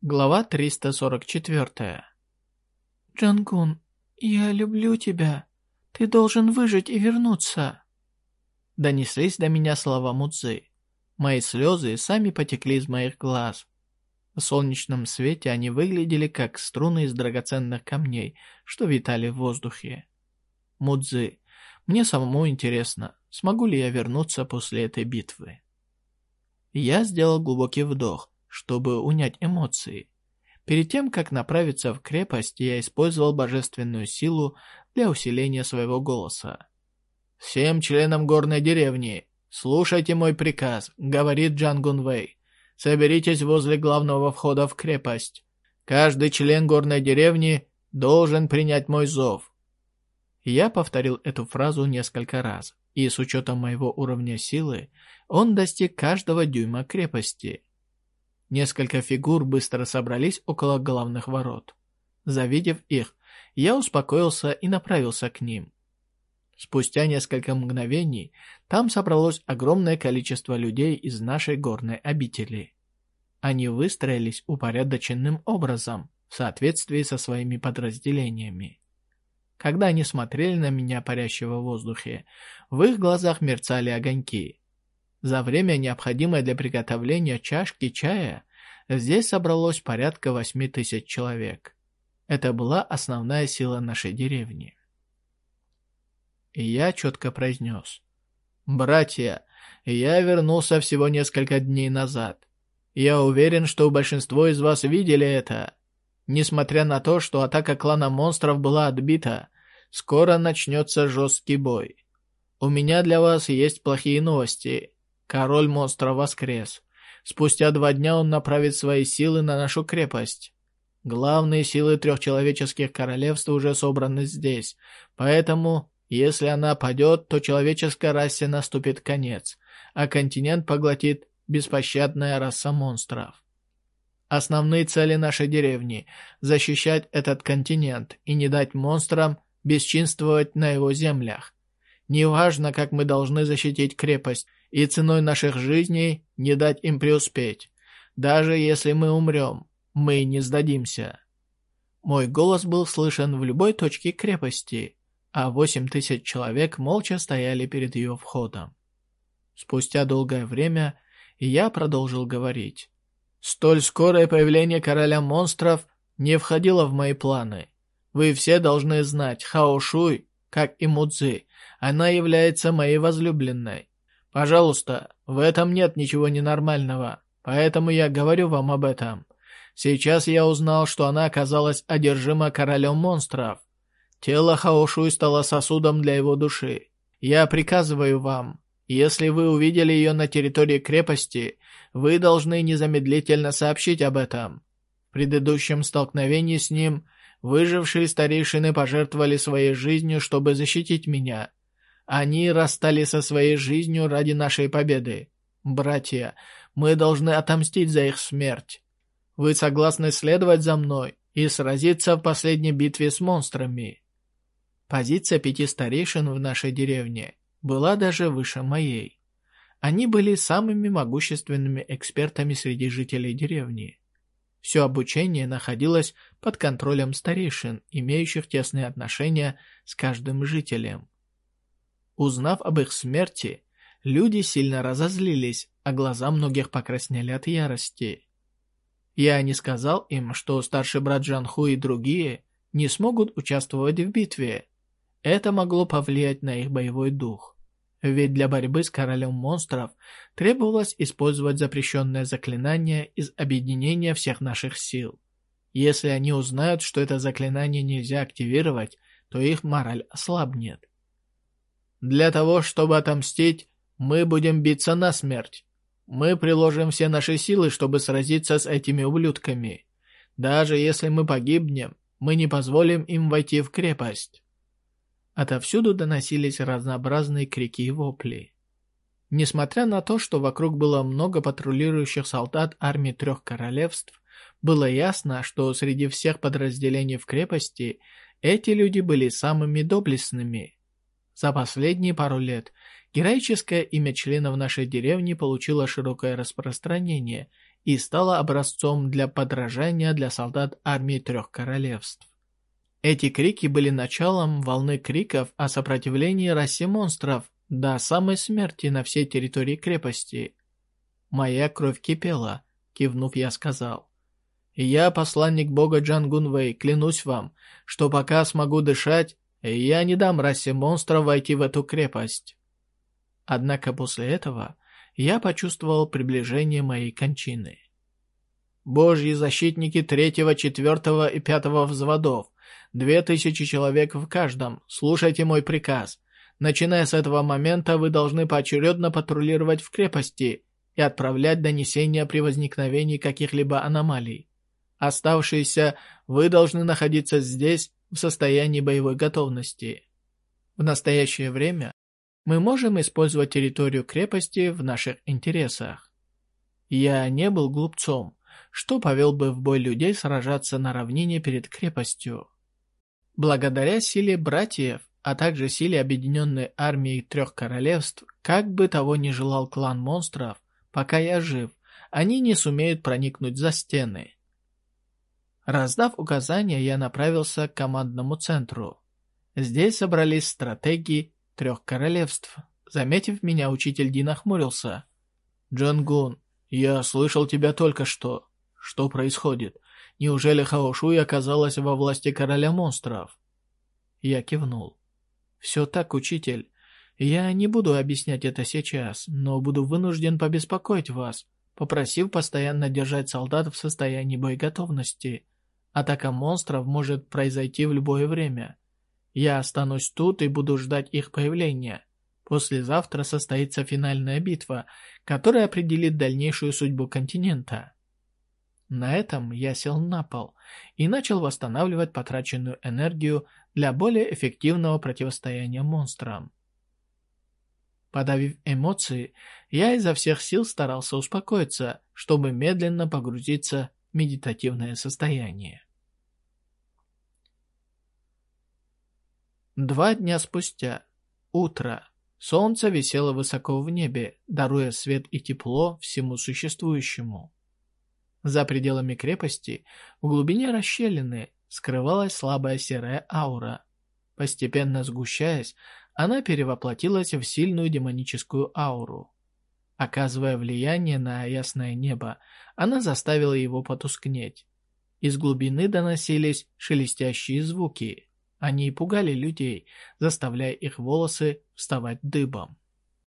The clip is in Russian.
Глава 344. «Джангун, я люблю тебя. Ты должен выжить и вернуться». Донеслись до меня слова Мудзы. Мои слезы сами потекли из моих глаз. В солнечном свете они выглядели как струны из драгоценных камней, что витали в воздухе. Мудзы, мне самому интересно, смогу ли я вернуться после этой битвы. Я сделал глубокий вдох, чтобы унять эмоции. Перед тем, как направиться в крепость, я использовал божественную силу для усиления своего голоса. «Всем членам горной деревни, слушайте мой приказ», — говорит Джан Гунвей. «Соберитесь возле главного входа в крепость. Каждый член горной деревни должен принять мой зов». Я повторил эту фразу несколько раз, и с учетом моего уровня силы, он достиг каждого дюйма крепости. Несколько фигур быстро собрались около главных ворот. Завидев их, я успокоился и направился к ним. Спустя несколько мгновений там собралось огромное количество людей из нашей горной обители. Они выстроились упорядоченным образом в соответствии со своими подразделениями. Когда они смотрели на меня, парящего в воздухе, в их глазах мерцали огоньки. За время, необходимое для приготовления чашки чая, здесь собралось порядка восьми тысяч человек. Это была основная сила нашей деревни. И я четко произнес. «Братья, я вернулся всего несколько дней назад. Я уверен, что большинство из вас видели это. Несмотря на то, что атака клана монстров была отбита, скоро начнется жесткий бой. У меня для вас есть плохие новости. Король монстров воскрес. Спустя два дня он направит свои силы на нашу крепость. Главные силы трех человеческих королевств уже собраны здесь, поэтому, если она падет, то человеческой расе наступит конец, а континент поглотит беспощадная раса монстров. Основные цели нашей деревни – защищать этот континент и не дать монстрам бесчинствовать на его землях. Неважно, как мы должны защитить крепость, и ценой наших жизней не дать им преуспеть. Даже если мы умрем, мы не сдадимся. Мой голос был слышен в любой точке крепости, а восемь тысяч человек молча стояли перед ее входом. Спустя долгое время я продолжил говорить. Столь скорое появление короля монстров не входило в мои планы. Вы все должны знать, Хао Шуй, как и Мудзи, она является моей возлюбленной. Пожалуйста, в этом нет ничего ненормального, поэтому я говорю вам об этом. Сейчас я узнал, что она оказалась одержима королем монстров. Тело Хаошуй стало сосудом для его души. Я приказываю вам, если вы увидели ее на территории крепости, вы должны незамедлительно сообщить об этом. В предыдущем столкновении с ним выжившие старейшины пожертвовали своей жизнью, чтобы защитить меня. Они расстались со своей жизнью ради нашей победы. Братья, мы должны отомстить за их смерть. Вы согласны следовать за мной и сразиться в последней битве с монстрами?» Позиция пяти старейшин в нашей деревне была даже выше моей. Они были самыми могущественными экспертами среди жителей деревни. Все обучение находилось под контролем старейшин, имеющих тесные отношения с каждым жителем. Узнав об их смерти, люди сильно разозлились, а глаза многих покраснели от ярости. Я не сказал им, что старший брат Джанху и другие не смогут участвовать в битве. Это могло повлиять на их боевой дух. Ведь для борьбы с королем монстров требовалось использовать запрещенное заклинание из объединения всех наших сил. Если они узнают, что это заклинание нельзя активировать, то их мораль ослабнет. Для того, чтобы отомстить, мы будем биться насмерть. Мы приложим все наши силы, чтобы сразиться с этими ублюдками. Даже если мы погибнем, мы не позволим им войти в крепость». Отовсюду доносились разнообразные крики и вопли. Несмотря на то, что вокруг было много патрулирующих солдат армии трех королевств, было ясно, что среди всех подразделений в крепости эти люди были самыми доблестными. За последние пару лет героическое имя членов нашей деревни получило широкое распространение и стала образцом для подражания для солдат армии трех королевств. Эти крики были началом волны криков о сопротивлении расе монстров до самой смерти на всей территории крепости. Моя кровь кипела, кивнув, я сказал. «Я, посланник бога Джангунвей, клянусь вам, что пока смогу дышать, я не дам расе монстров войти в эту крепость». Однако после этого я почувствовал приближение моей кончины. Божьи защитники третьего, четвертого и пятого взводов, две тысячи человек в каждом, слушайте мой приказ. Начиная с этого момента, вы должны поочередно патрулировать в крепости и отправлять донесения при возникновении каких-либо аномалий. Оставшиеся вы должны находиться здесь в состоянии боевой готовности. В настоящее время мы можем использовать территорию крепости в наших интересах. Я не был глупцом, что повел бы в бой людей сражаться на равнине перед крепостью. Благодаря силе братьев, а также силе объединенной армии трех королевств, как бы того ни желал клан монстров, пока я жив, они не сумеют проникнуть за стены. Раздав указания, я направился к командному центру. Здесь собрались стратеги трех королевств. Заметив меня, учитель Ди нахмурился. «Джангун, я слышал тебя только что. Что происходит? Неужели Хаошуй оказалась во власти короля монстров?» Я кивнул. «Все так, учитель. Я не буду объяснять это сейчас, но буду вынужден побеспокоить вас, попросив постоянно держать солдат в состоянии боеготовности. Атака монстров может произойти в любое время. Я останусь тут и буду ждать их появления. Послезавтра состоится финальная битва, которая определит дальнейшую судьбу континента. На этом я сел на пол и начал восстанавливать потраченную энергию для более эффективного противостояния монстрам. Подавив эмоции, я изо всех сил старался успокоиться, чтобы медленно погрузиться в медитативное состояние. Два дня спустя. Утро. Солнце висело высоко в небе, даруя свет и тепло всему существующему. За пределами крепости, в глубине расщелины, скрывалась слабая серая аура. Постепенно сгущаясь, она перевоплотилась в сильную демоническую ауру. Оказывая влияние на ясное небо, она заставила его потускнеть. Из глубины доносились шелестящие звуки. Они пугали людей, заставляя их волосы вставать дыбом.